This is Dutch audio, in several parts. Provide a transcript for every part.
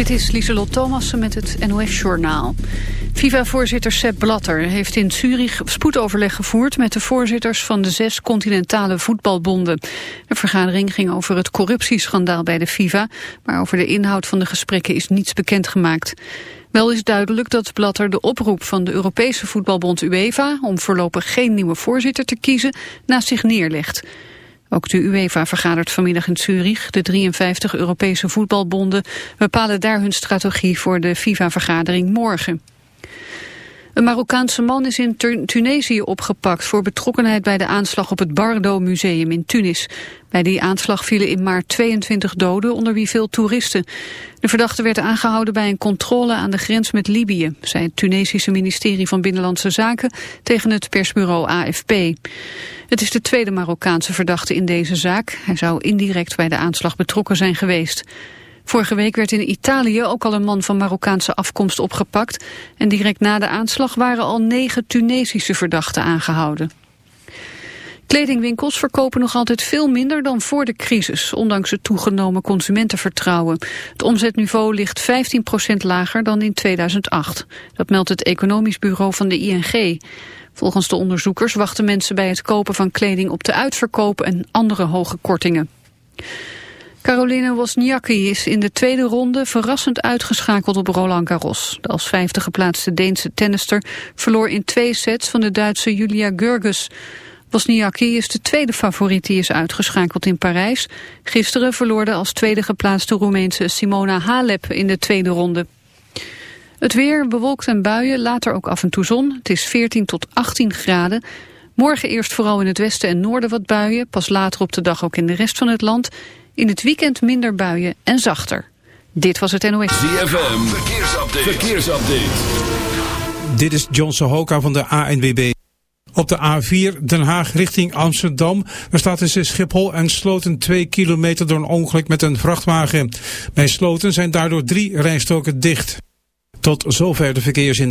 Dit is Lieselot Thomassen met het NOS-journaal. FIFA-voorzitter Sepp Blatter heeft in Zurich spoedoverleg gevoerd... met de voorzitters van de zes continentale voetbalbonden. De vergadering ging over het corruptieschandaal bij de FIFA... maar over de inhoud van de gesprekken is niets bekendgemaakt. Wel is duidelijk dat Blatter de oproep van de Europese voetbalbond UEFA... om voorlopig geen nieuwe voorzitter te kiezen, naast zich neerlegt... Ook de UEFA vergadert vanmiddag in Zurich. De 53 Europese voetbalbonden bepalen daar hun strategie voor de FIFA-vergadering morgen. Een Marokkaanse man is in Tunesië opgepakt voor betrokkenheid bij de aanslag op het Bardo Museum in Tunis. Bij die aanslag vielen in maart 22 doden, onder wie veel toeristen. De verdachte werd aangehouden bij een controle aan de grens met Libië, zei het Tunesische ministerie van Binnenlandse Zaken tegen het persbureau AFP. Het is de tweede Marokkaanse verdachte in deze zaak. Hij zou indirect bij de aanslag betrokken zijn geweest. Vorige week werd in Italië ook al een man van Marokkaanse afkomst opgepakt. En direct na de aanslag waren al negen Tunesische verdachten aangehouden. Kledingwinkels verkopen nog altijd veel minder dan voor de crisis, ondanks het toegenomen consumentenvertrouwen. Het omzetniveau ligt 15% lager dan in 2008. Dat meldt het economisch bureau van de ING. Volgens de onderzoekers wachten mensen bij het kopen van kleding op de uitverkoop en andere hoge kortingen. Caroline Wozniacki is in de tweede ronde verrassend uitgeschakeld op Roland Garros. De als vijfde geplaatste Deense tennister verloor in twee sets van de Duitse Julia Görges. Wozniacki is de tweede favoriet die is uitgeschakeld in Parijs. Gisteren verloor de als tweede geplaatste Roemeense Simona Halep in de tweede ronde. Het weer bewolkt en buien, later ook af en toe zon. Het is 14 tot 18 graden. Morgen eerst vooral in het westen en noorden wat buien. Pas later op de dag ook in de rest van het land. In het weekend minder buien en zachter. Dit was het NOS. ZFM, verkeersupdate. verkeersupdate. Dit is John Sohoka van de ANWB. Op de A4 Den Haag richting Amsterdam. Er staat tussen Schiphol en Sloten 2 kilometer door een ongeluk met een vrachtwagen. Bij Sloten zijn daardoor drie rijstoken dicht. Tot zover de verkeersin.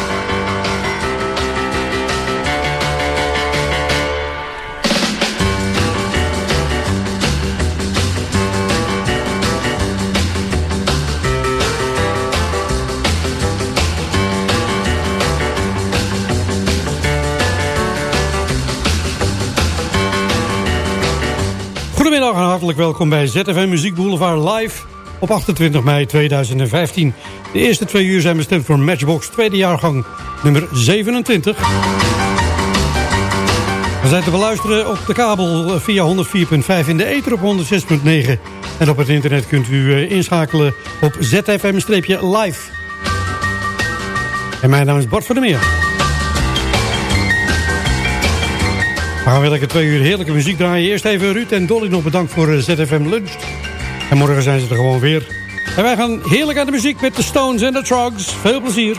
Hartelijk welkom bij ZFM Muziek Boulevard live op 28 mei 2015. De eerste twee uur zijn bestemd voor Matchbox tweede jaargang nummer 27. We zijn te beluisteren op de kabel via 104.5 in de ether op 106.9. En op het internet kunt u eh, inschakelen op ZFM-live. En mijn naam is Bart van der Meer. We gaan weer lekker twee uur heerlijke muziek draaien. Eerst even Ruud en Dolly nog bedankt voor eh, ZFM Lunch. En morgen zijn ze er gewoon weer. En wij gaan heerlijk aan de muziek met de Stones en de Trugs. Veel plezier.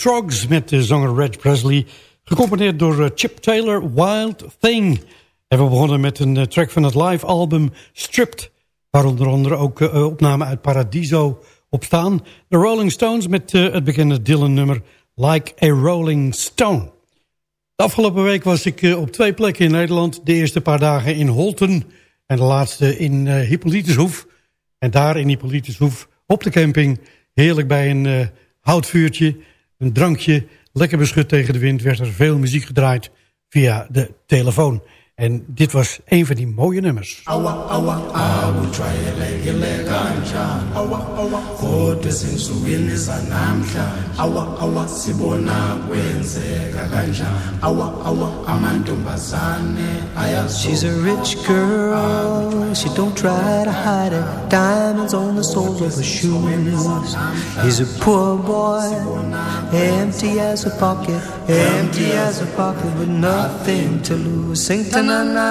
Trogs met de zanger Reg Presley. Gecomponeerd door eh, Chip Taylor, Wild Thing. En we begonnen met een eh, track van het live album Stripped. Waar onder andere ook eh, opnamen uit Paradiso op staan. De Rolling Stones met het bekende Dylan nummer Like a Rolling Stone. De afgelopen week was ik op twee plekken in Nederland. De eerste paar dagen in Holten en de laatste in Hippolytushoef. En daar in Hippolytushoef op de camping, heerlijk bij een houtvuurtje, een drankje, lekker beschut tegen de wind, werd er veel muziek gedraaid via de telefoon. En dit was een van die mooie nummers. kodwa ezinsukwini zanamhla awa awa sibona kwenzeka kanjani awa awa amantombazane She's a rich girl, she don't try to hide it. Diamonds on the soles of her shoes. He's a poor boy, empty as a pocket, empty as a pocket with nothing to lose. Sing ta na na,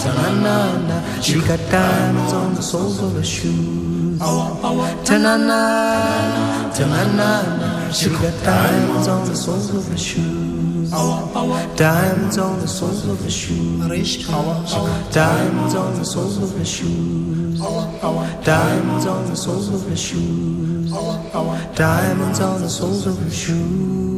ta na na na. She got diamonds on the soles of her shoes. Ta na na, ta na na na. She got diamonds on the soles of her shoes. Diamonds on the soles of her shoes. Diamonds on the soles of her shoes. Diamonds on the soles of her shoes. Diamonds on the soles of her shoes.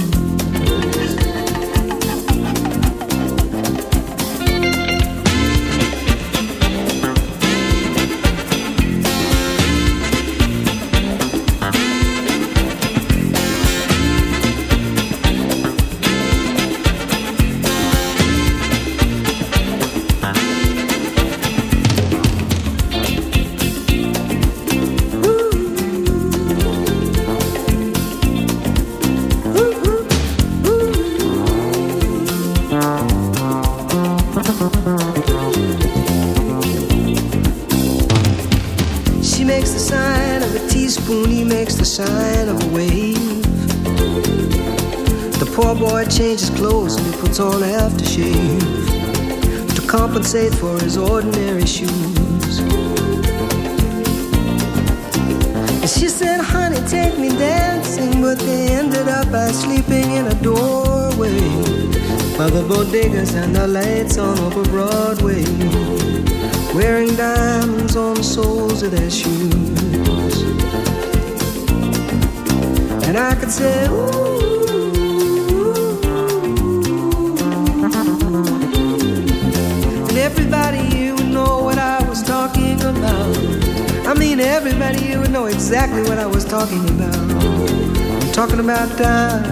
Compensate for his ordinary shoes. And she said, honey, take me dancing, but they ended up by sleeping in a doorway by the bodegas and the lights on over Broadway wearing diamonds on the soles of their shoes. And I could say, ooh. Exactly what I was talking about. I'm talking about diamonds.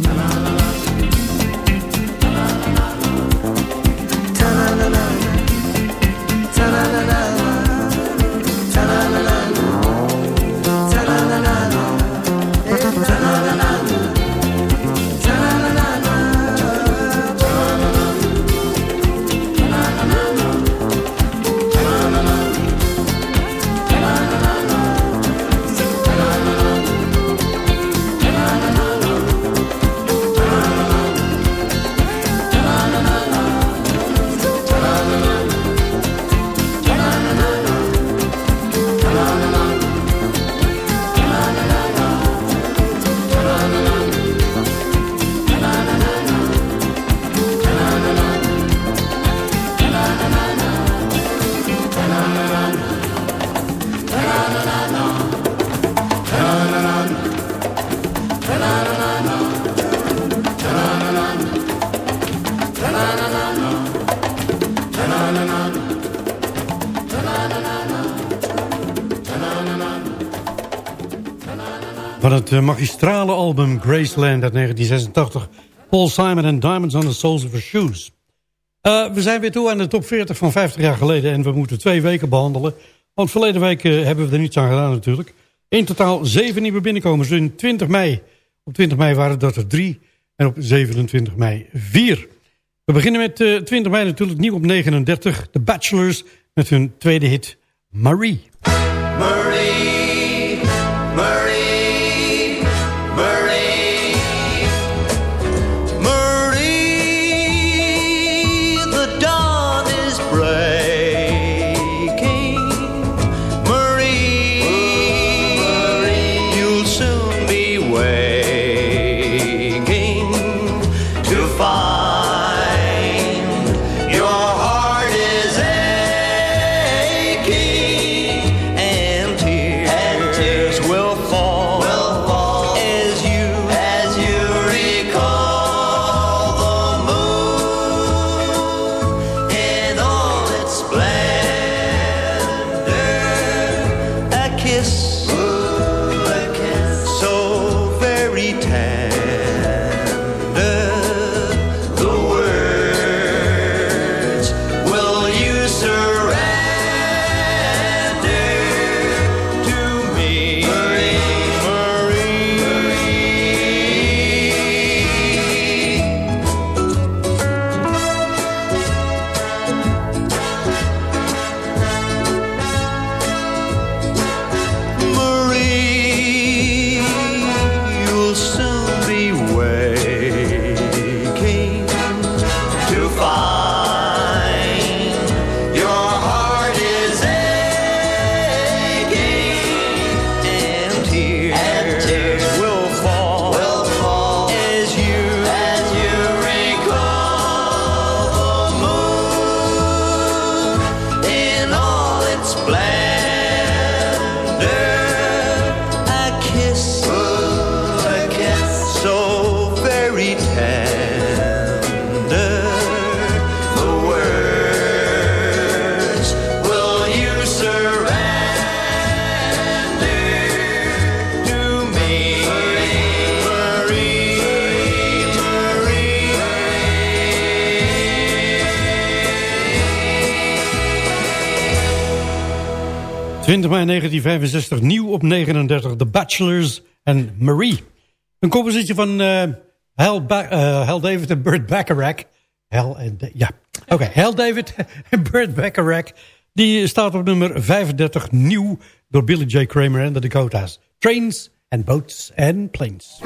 Het eh, magistrale album Graceland uit 1986. Paul Simon en Diamonds on the Soles of Her Shoes. Eh, we zijn weer toe aan de top 40 van 50 jaar geleden. En we moeten twee weken behandelen. Want verleden week eh, hebben we er niets aan gedaan natuurlijk. In totaal zeven nieuwe binnenkomers in 20 mei. Op 20 mei waren dat er drie. En op 27 mei vier. We beginnen met eh 20 mei natuurlijk nieuw op 39. The Bachelors met hun tweede hit Marie. Marie, 20 mei 1965, nieuw op 39, The Bachelors en Marie. Een compositie van eh Hal, ba Hal David en Burt Bacharach. Hal, en ja, oké, Hal David en Burt Bacharach. Die staat op nummer 35, nieuw door Billy J. Kramer en de Dakotas. Trains and Boats and Planes.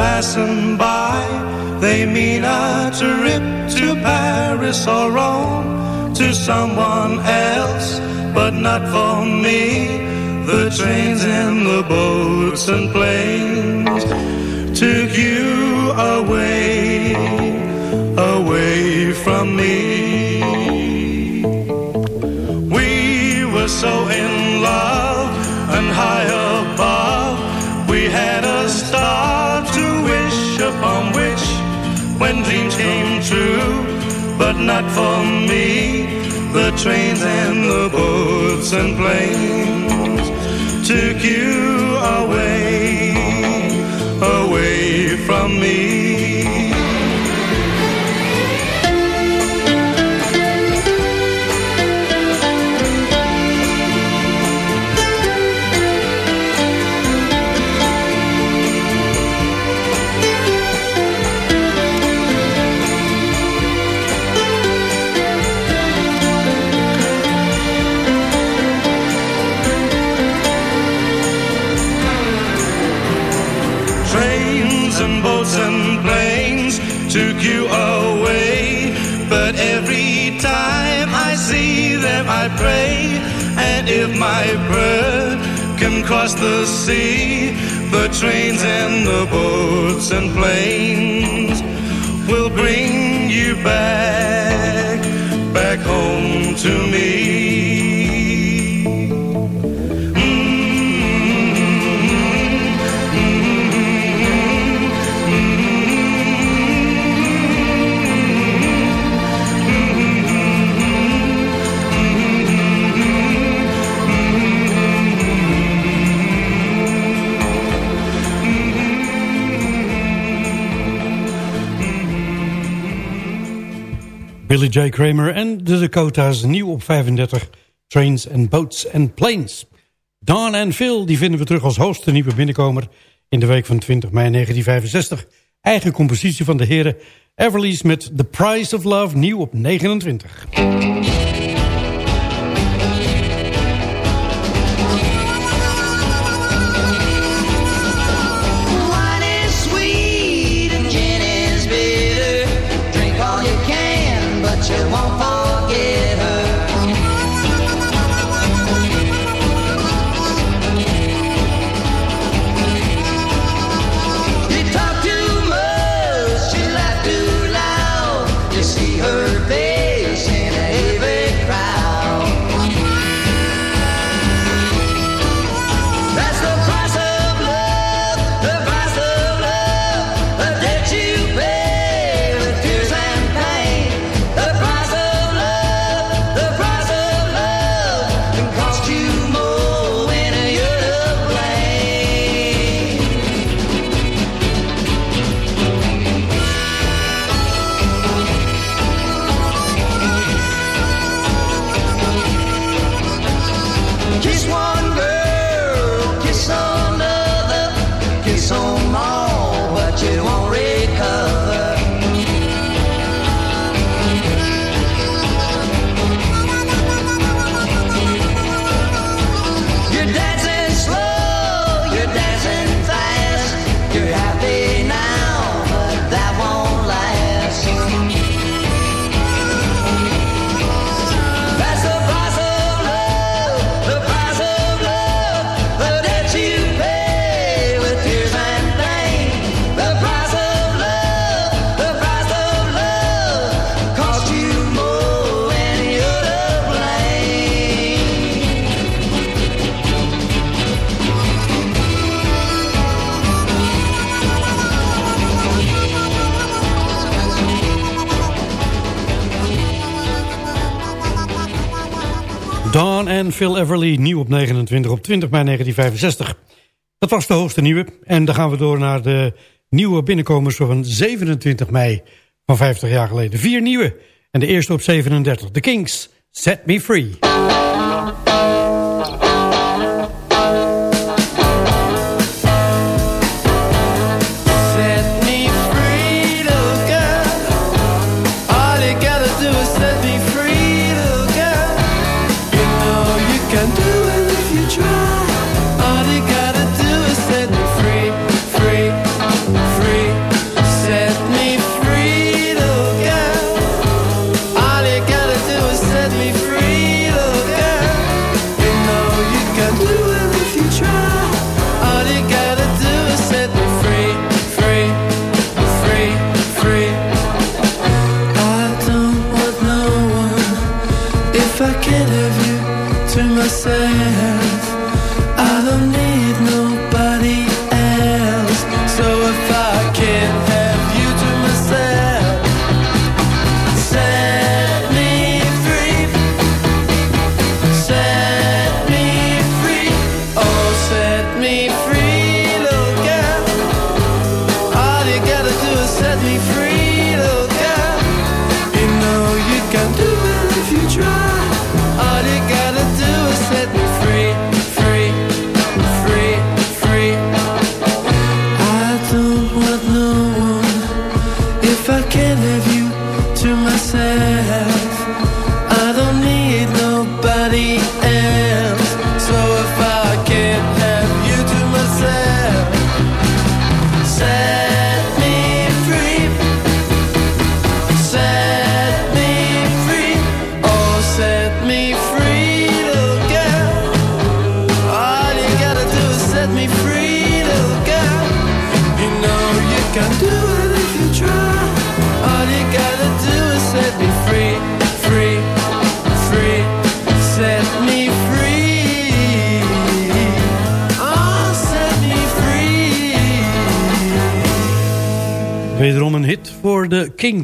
Passing by. They mean a trip to Paris or Rome to someone else, but not for me. The trains and the boats and planes took you away, away from me. We were so in love and high when dreams came true, but not for me. The trains and the boats and planes took you away, away from me. I pray. And if my bird can cross the sea, the trains and the boats and planes will bring you back, back home to me. Billy J. Kramer en de Dakotas nieuw op 35. Trains and Boats and Planes. Dawn en Phil die vinden we terug als hoogste nieuwe binnenkomer... in de week van 20 mei 1965. Eigen compositie van de heren Everly's met The Price of Love nieuw op 29. John en Phil Everly, nieuw op 29 op 20 mei 1965. Dat was de hoogste nieuwe. En dan gaan we door naar de nieuwe binnenkomers van 27 mei van 50 jaar geleden. Vier nieuwe. En de eerste op 37. The Kings, Set Me Free.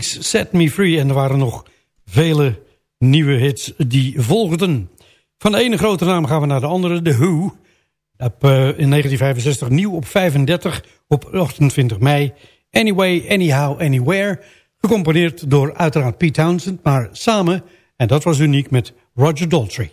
Set Me Free. En er waren nog vele nieuwe hits die volgden. Van de ene grote naam gaan we naar de andere, The Who. Eh, in 1965 nieuw op 35, op 28 mei. Anyway, Anyhow, Anywhere. Gecomponeerd door uiteraard Pete Townsend, maar samen, en dat was uniek, met Roger Daltrey.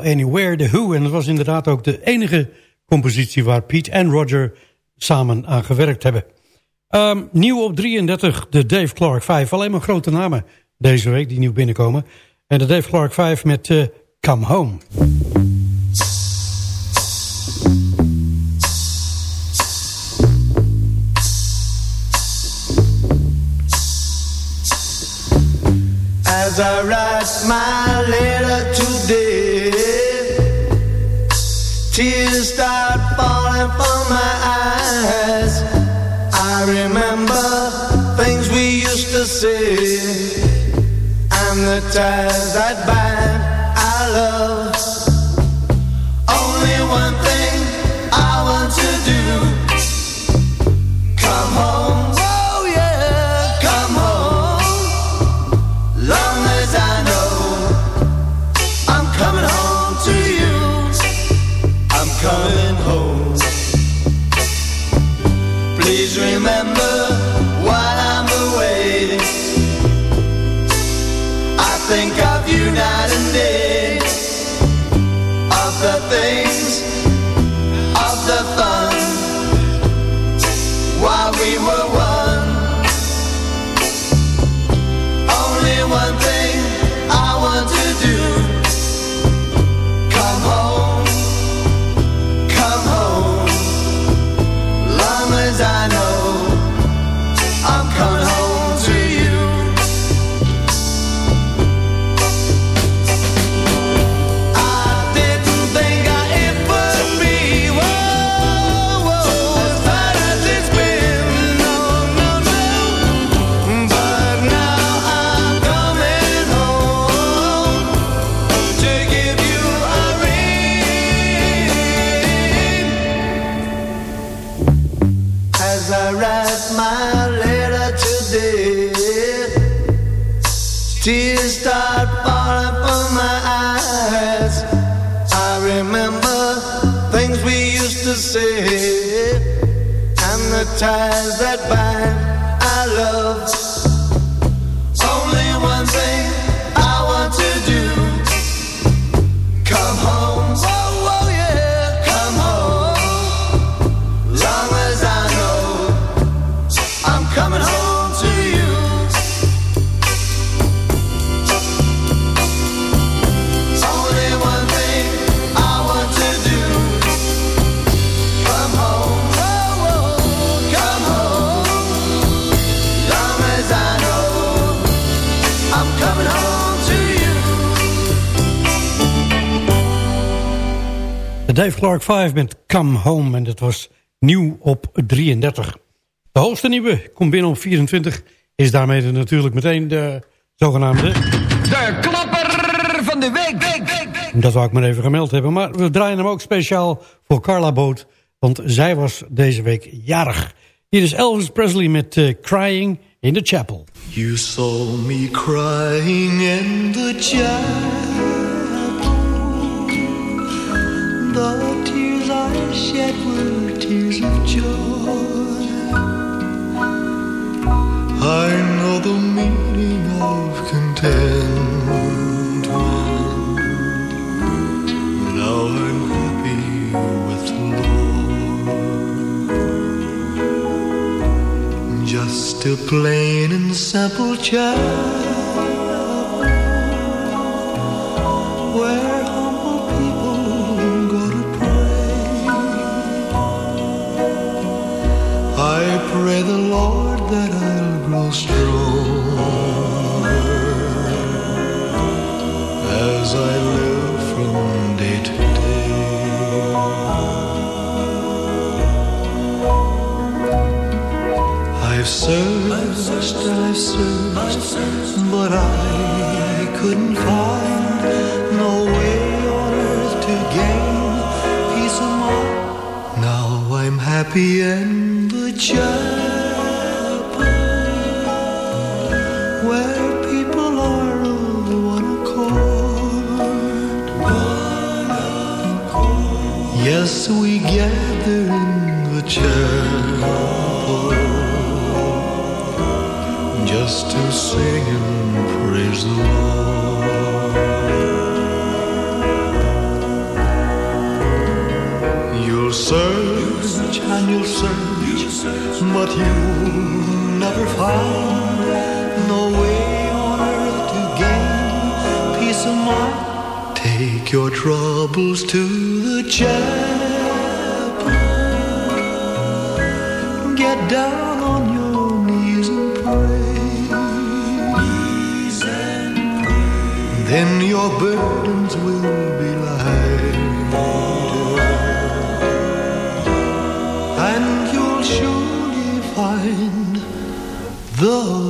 Anywhere, The Who. En dat was inderdaad ook de enige compositie waar Pete en Roger samen aan gewerkt hebben. Um, nieuw op 33, de Dave Clark 5. Alleen maar grote namen deze week die nieuw binnenkomen. En de Dave Clark 5 met uh, Come Home. As I write my letter today, tears start falling from my eyes. I remember things we used to say, and the ties that bind our love. Only one thing I want to do: come home. Clark 5 met Come Home. En dat was nieuw op 33. De hoogste nieuwe komt binnen op 24. Is daarmee de- natuurlijk meteen de zogenaamde... De klapper van de week. week, week, week. Dat wou ik maar even gemeld hebben. Maar we draaien hem ook speciaal voor Carla Boot. Want zij was deze week jarig. Hier is Elvis Presley met eh, Crying in the Chapel. You saw me crying in the chapel. The meaning of contentment. Now I'm happy with Lord. Just a plain and simple child where humble people go to pray. I pray the Lord that I'll grow stronger day. I've searched, I've searched, but I couldn't find no way on earth to gain peace of mind. Now I'm happy in the chapel where people are of one. One accord. Yes, we gather in the chapel just to sing and praise the Lord. You'll search and you'll search, but you'll never find no way on earth to gain peace of mind. Take your troubles to the chapel. Get down. then your burdens will be light. And you'll surely find the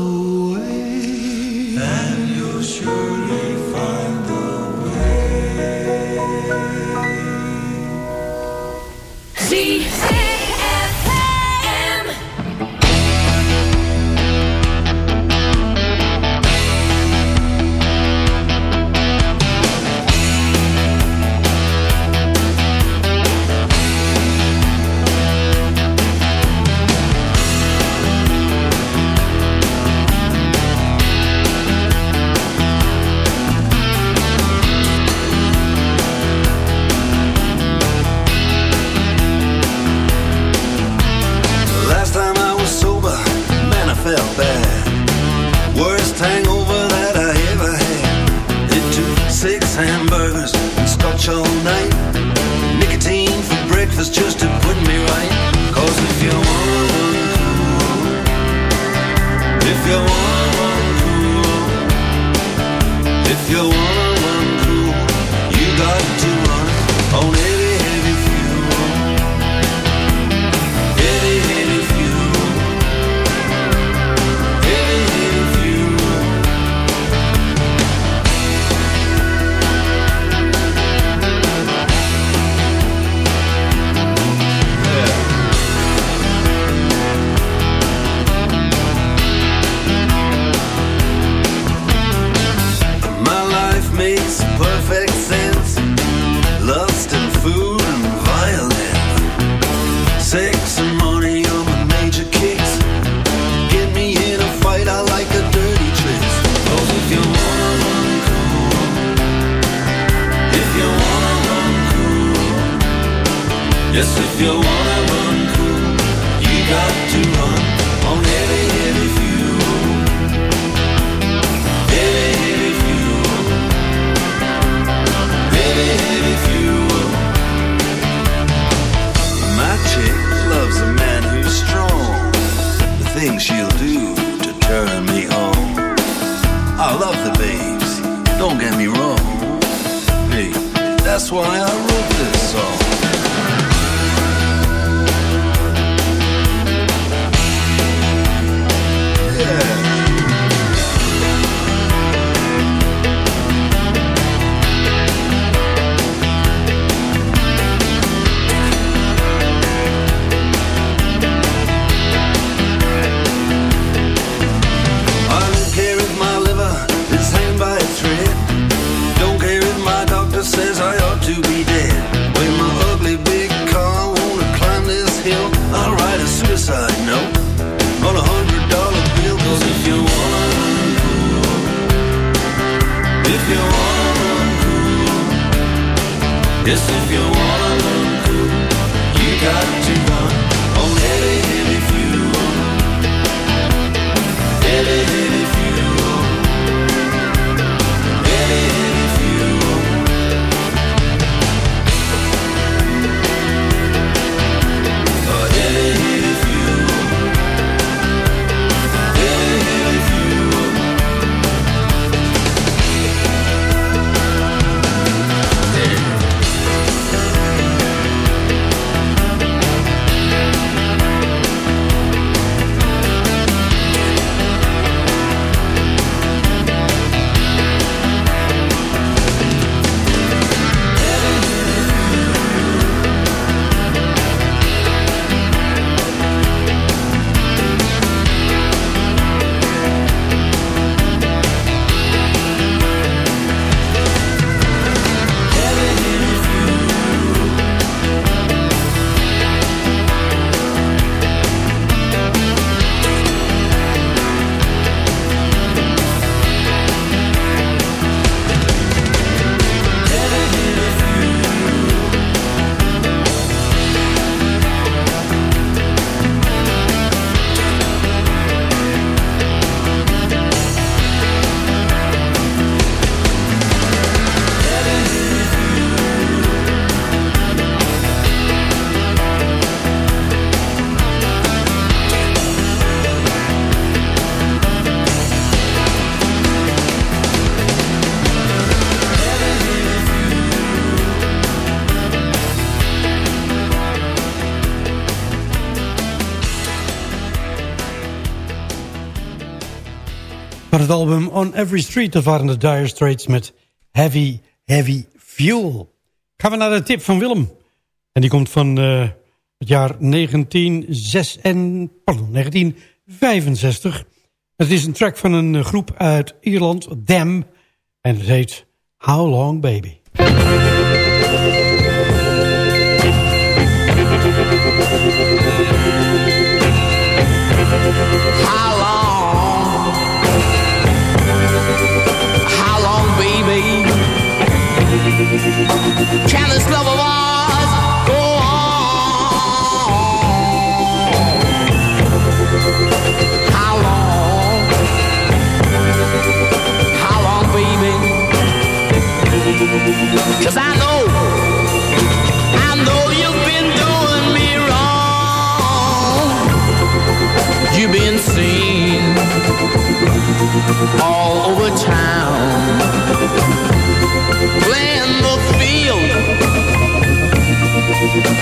album On Every Street. Dat waren de Dire Straits met Heavy, Heavy Fuel. Gaan we naar de tip van Willem. En die komt van uh, het jaar 1906 en, pardon, 1965. Het is een track van een groep uit Ierland, Dam. En het heet How Long Baby. Can this love of ours go on? How long? How long, I know, I know you've been doing me wrong. You've been seen all over town, playing the field,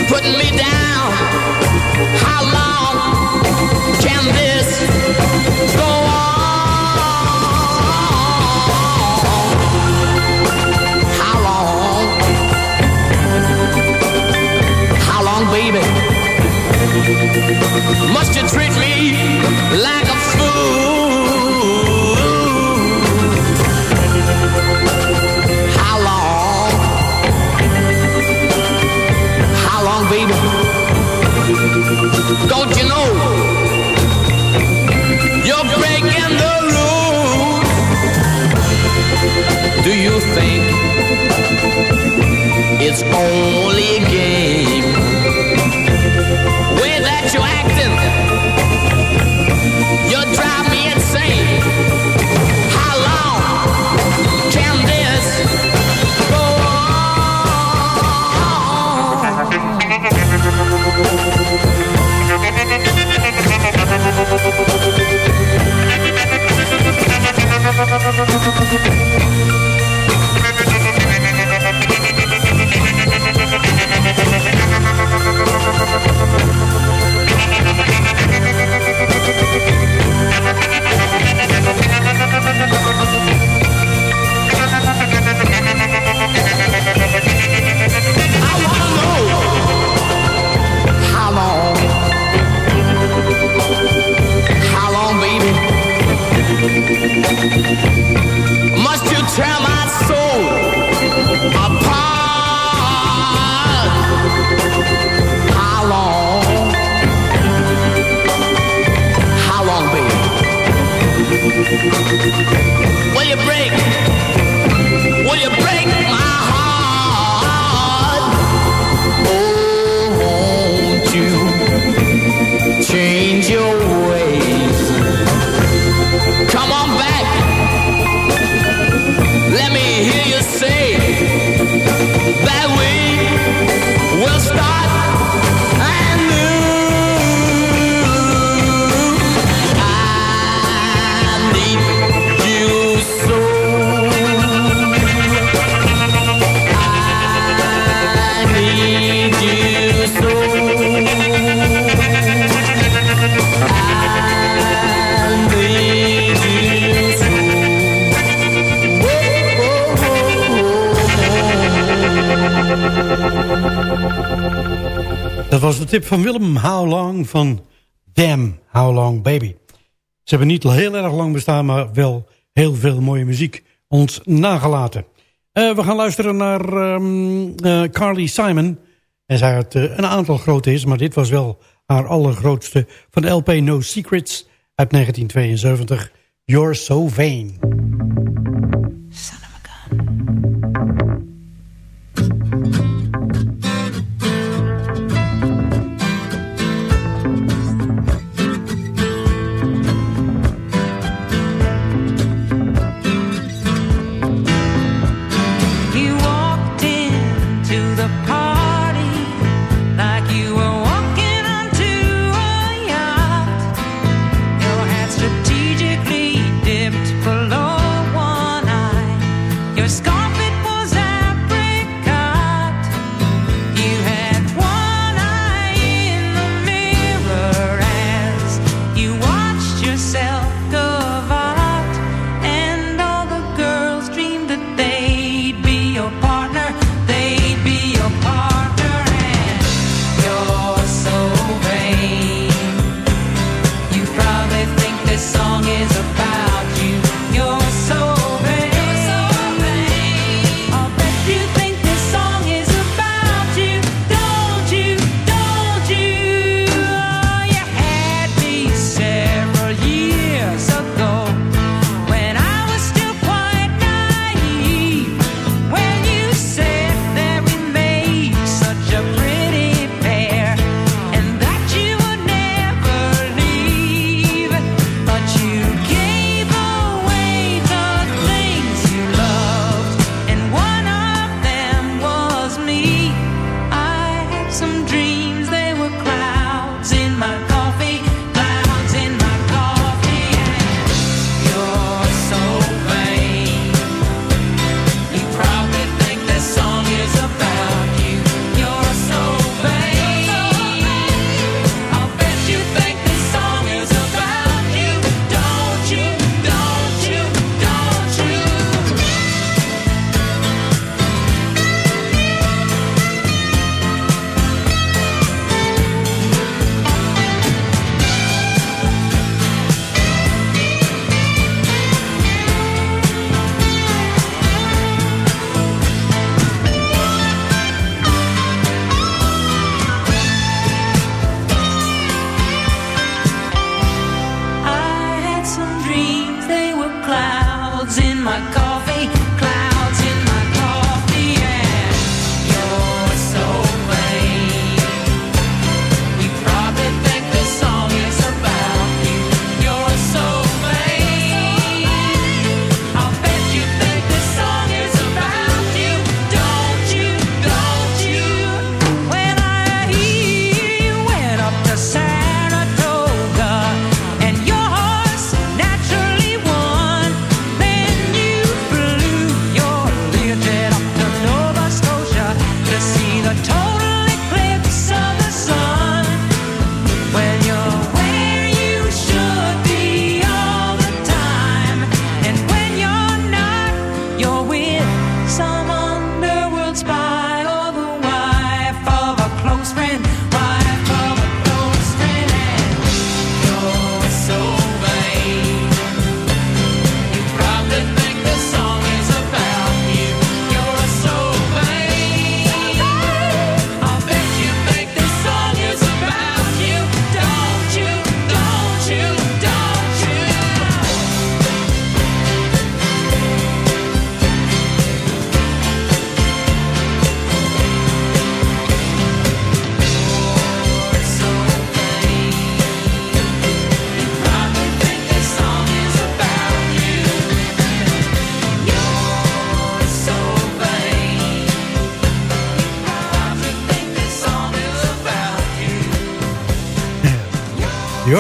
putting me down. How long can this go on? How long? How long, baby? Must you treat me like a fool? Don't you know you're breaking the rules? Do you think it's only a game? way that you're acting, you drive me insane. How long van Willem. How long van Damn, How long baby. Ze hebben niet heel erg lang bestaan, maar wel heel veel mooie muziek ons nagelaten. Eh, we gaan luisteren naar ehm, eh, Carly Simon. En zij had eh, een aantal grote hits, maar dit was wel haar allergrootste van de LP No Secrets uit 1972. You're So Vain.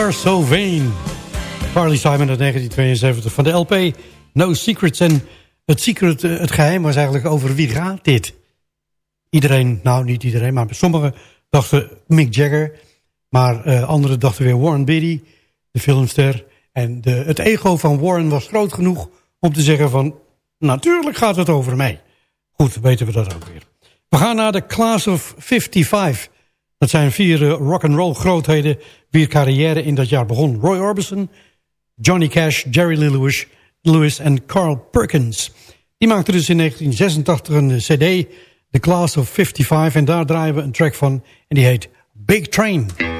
You're So Vain. Carly Simon uit 1972 van de LP No Secrets. En het, secret, eh, het geheim was eigenlijk over wie gaat dit? Iedereen, nou niet iedereen, maar sommigen dachten Mick Jagger. Maar uh, anderen dachten weer Warren Beatty, de filmster. En de, het ego van Warren was groot genoeg om te zeggen van... natuurlijk gaat het over mij. Goed, weten we dat ook weer. We gaan naar de Class of 55. Dat zijn vier uh, rock'n'roll grootheden wier carrière in dat jaar begon. Roy Orbison, Johnny Cash, Jerry Lee Lewis, Lewis en Carl Perkins. Die maakten dus in 1986 een cd, The Class of 55. En daar draaien we een track van en die heet Big Train.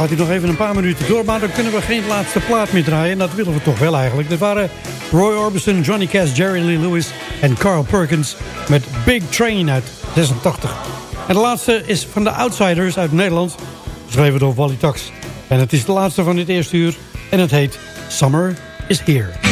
Gaat hij nog even een paar minuten door, maar dan kunnen we geen laatste plaat meer draaien. En dat willen we toch wel eigenlijk. Dat waren Roy Orbison, Johnny Cash, Jerry Lee Lewis en Carl Perkins met Big Train uit 86. En de laatste is van de Outsiders uit Nederland, geschreven door Wally Tax. En het is de laatste van dit eerste uur en het heet Summer is Here.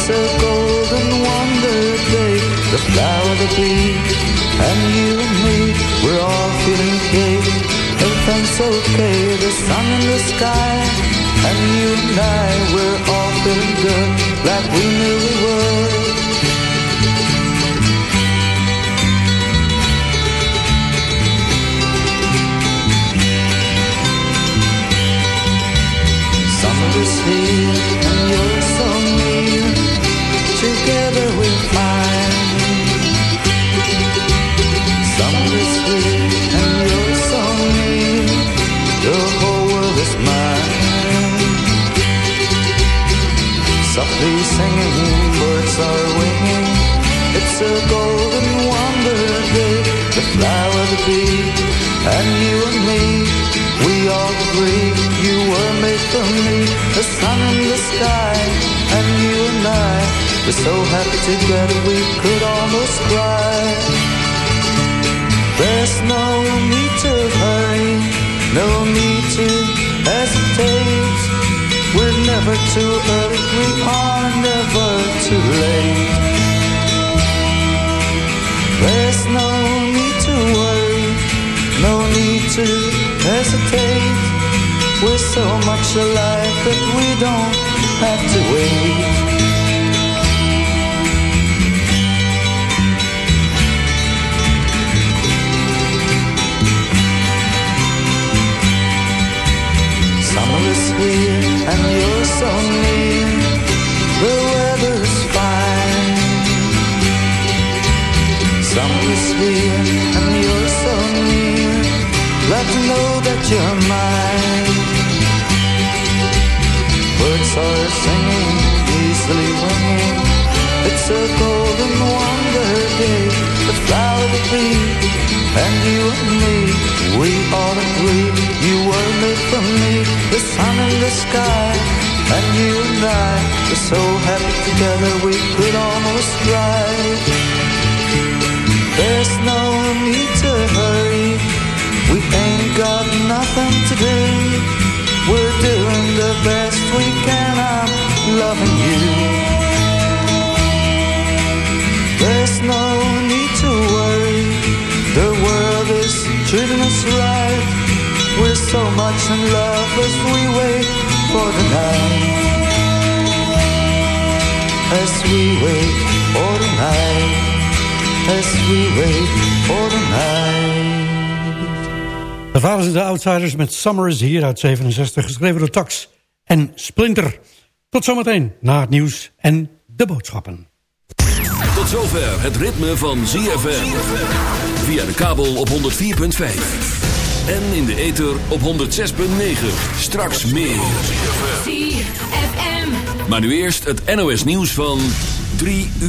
It's a golden wonder day. The flower, the bee, and you and me, we're all feeling gay. Everything's okay, the sun in the sky, and you and I, we're all feeling good, like we knew we would. And you and me. We all agree you were made for me. The sun in the sky, and you and I. We're so happy together we could almost cry. There's no need to hurry, no need to hesitate. We're never too early, we are never too late. There's no need to worry, to hesitate. We're so much alike that we don't have to wait. Summer is here and you're so near. The weather is fine. Summer is here know that. Birds are singing, easily winging. It's a golden wonder day. The flower, the bee, and you and me. We all agree you were made for me. The sun in the sky, and you and I. We're so happy together we could almost cry. There's no need to hurry. We ain't to We're doing the best we can. I'm loving you. There's no need to worry. The world is treating us right. We're so much in love as we wait for the night. As we wait for the night. As we wait for the night. Dat waren ze de Outsiders met Summer is Here uit 67, geschreven door Tax en Splinter. Tot zometeen, na het nieuws en de boodschappen. Tot zover het ritme van ZFM. Via de kabel op 104.5. En in de ether op 106.9. Straks meer. Maar nu eerst het NOS nieuws van 3 uur.